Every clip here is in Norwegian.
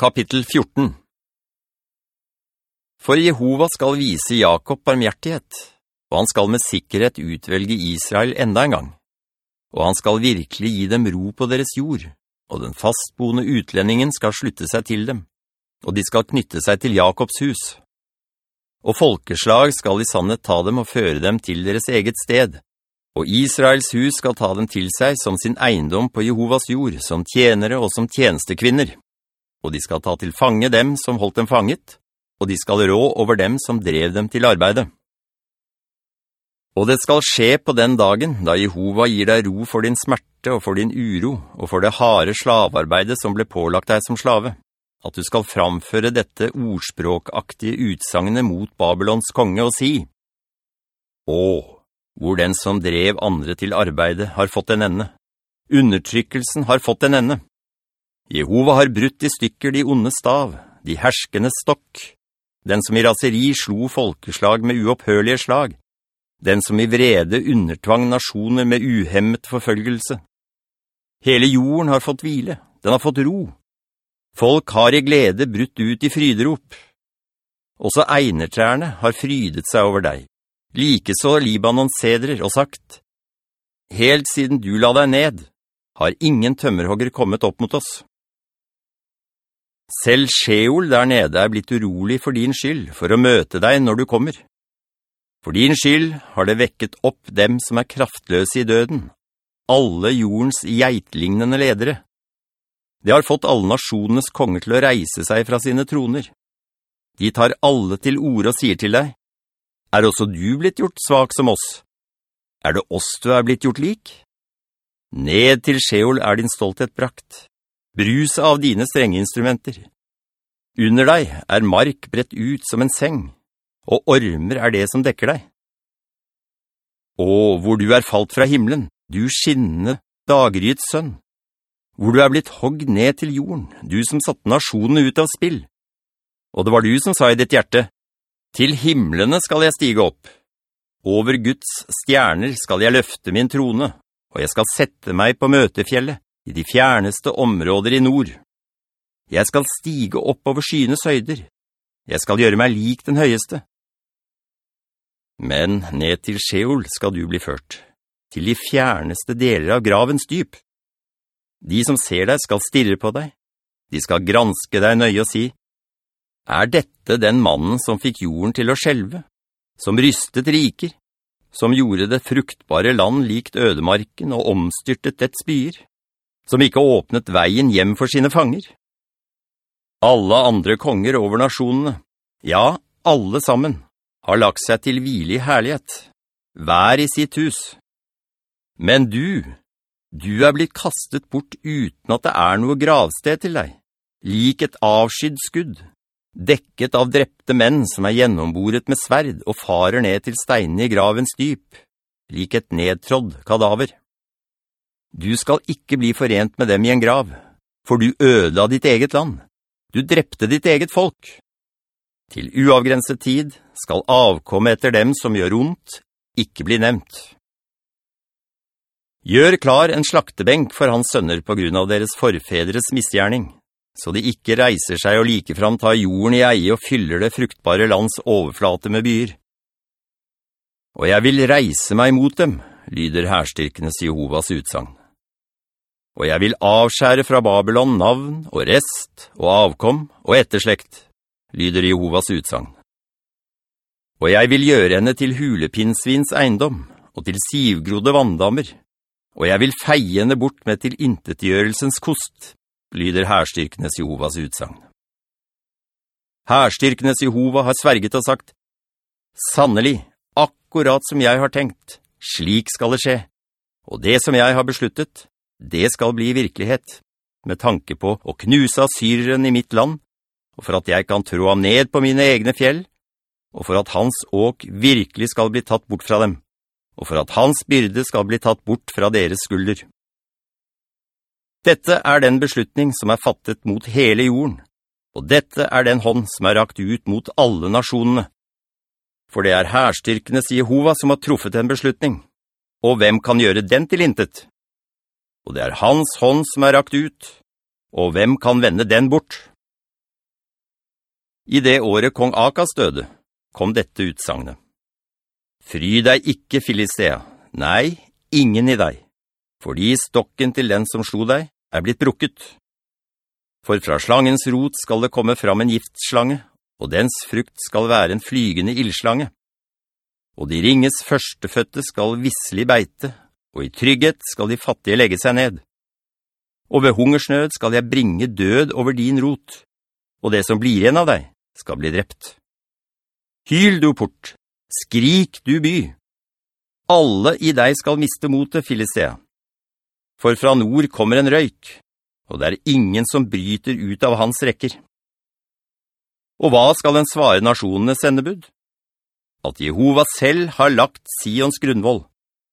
Kapittel 14 For Jehova skal vise Jakob barmhjertighet, og han skal med sikkerhet utvelge Israel enda en gang. Og han skal virkelig gi dem ro på deres jord, og den fastboende utlendingen skal slutte seg til dem, og de skal knytte seg til Jakobs hus. Og folkeslag skal i sannhet ta dem og føre dem til deres eget sted, og Israels hus skal ta dem til seg som sin eiendom på Jehovas jord, som tjenere og som tjenestekvinner og de skal ta til fange dem som holdt dem fanget, og de skal rå over dem som drev dem til arbeidet. Og det skal skje på den dagen, da Jehova gir deg ro for din smerte og for din uro, og for det harde slavarbeidet som ble pålagt deg som slave, at du skal framføre dette ordspråkaktige utsagnet mot Babylons konge og si, «Å, hvor den som drev andre til arbeidet har fått en ende. Undertrykkelsen har fått en ende. Jehova har brutt i stykker de onde stav, de herskende stokk, den som i raseri slo folkeslag med uopphørlige slag, den som i vrede undertvang nasjoner med uhemmet forfølgelse. Hele jorden har fått hvile, den har fått ro. Folk har i glede brutt ut i fryderop. Også einertrærne har frydet seg over deg, likeså Libanons sedrer og sagt, «Helt siden du la deg ned, har ingen tømmerhogger kommet opp mot oss.» Selv Sjeol der nede er blitt urolig for din skyld, for å møte deg når du kommer. For din skyld har det vekket opp dem som er kraftløse i døden, alle jordens geitlignende ledere. Det har fått alle nasjonenes konger til å reise seg fra sine troner. De tar alle til ord og sier til deg, «Er også du blitt gjort svak som oss? Er det oss du er blitt gjort lik?» Ned til Sjeol er din stolthet brakt brus av dine strenge instrumenter. Under deg er mark brett ut som en seng, og ormer er det som dekker deg. Og hvor du er falt fra himmelen, du skinnende, dagryets sønn, hvor du er blitt hogg ned til jorden, du som satte nasjonene ut av spill. Og det var du som sa i ditt hjerte, «Til himmelene skal jeg stige opp. Over Guds stjerner skal jeg løfte min trone, og jeg skal sette meg på møtefjellet i de fjerneste områder i nord. Jeg skal stige opp over skyenes høyder. Jeg skal gjøre meg lik den høyeste. Men ned til Sjeol skal du bli ført, til de fjerneste deler av gravens dyp. De som ser deg skal stirre på deg. De skal granske deg nøye og si, «Er dette den mannen som fikk jorden til å skjelve, som rystet riker, som gjorde det fruktbare land likt ødemarken og omstyrtet dets byer?» Som ikke åpnet veien hjem for sine fanger. Alle andre konger over nasjonene, ja, alle sammen, har lagt seg til hvile i herlighet, hver i sitt hus. Men du, du er blitt kastet bort uten at det er noe gravsted til deg, lik et avskydd skudd, dekket av drepte menn som er gjennomboret med sverd og farer ned til steinene i gravens dyp, lik et nedtrådd kadaver. Du skal ikke bli forent med dem i en grav, for du ødela ditt eget land. Du drepte ditt eget folk. Til uavgrenset tid skal avkomme etter dem som gjør ondt, ikke bli nevnt. Gjør klar en slaktebenk for hans sønner på grunn av deres forfedres misgjerning, så de ikke reiser seg og likefram tar jorden i eie og fyller det fruktbare lands overflate med byer. Og jeg vil reise meg mot dem, lyder herstyrkenes Jehovas utsang og jeg vil avskjære fra Babylon navn og rest og avkom og etterslekt, lyder Jehovas utsang. Og jeg vil gjøre henne til hulepinnsvins eiendom og til sivgrode vanndammer, og jeg vil feie henne bort med til intetgjørelsens kost, lyder herstyrkenes Jehovas utsang. Herstyrkenes Jehova har sverget og sagt, «Sannelig, akkurat som jeg har tenkt, slik skal det skje, og det som jeg har besluttet, det skal bli virkelighet, med tanke på å knuse syreren i mitt land, og for at jeg kan trå ham ned på mine egne fjell, og for at hans åk virkelig skal bli tatt bort fra dem, og for at hans byrde skal bli tatt bort fra deres skulder. Dette er den beslutning som er fattet mot hele jorden, og dette er den hånd som er rakt ut mot alle nasjonene. For det er herstyrkenes Jehova som har truffet en beslutning, og hvem kan gjøre den til intet? Og det er hans hånd som er rakt ut, og hvem kan vende den bort? I det året kong Akas døde, kom dette utsagnet. Fry deg ikke, Filistea. Nei, ingen i deg. Fordi stokken til den som slo deg er blitt brukket. For fra slangens rot skal det komme fram en giftslange, og dens frukt skal være en flygende ildslange. Og de ringes førsteføtte skal visselig beite, og i trygghet skal de fattige legge seg ned. Og ved hungersnød skal jeg bringe død over din rot, og det som blir igjen av deg skal bli drept. Hyl du port, skrik du by. Alle i deg skal miste motet, Filistea. For fra nord kommer en røyk, og det er ingen som bryter ut av hans rekker. Og hva skal den svare nasjonene sendebud? At Jehova selv har lagt Sions grunnvoll,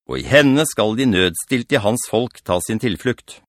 og i henne skal de nødstilt i hans folk ta sin tilflukt.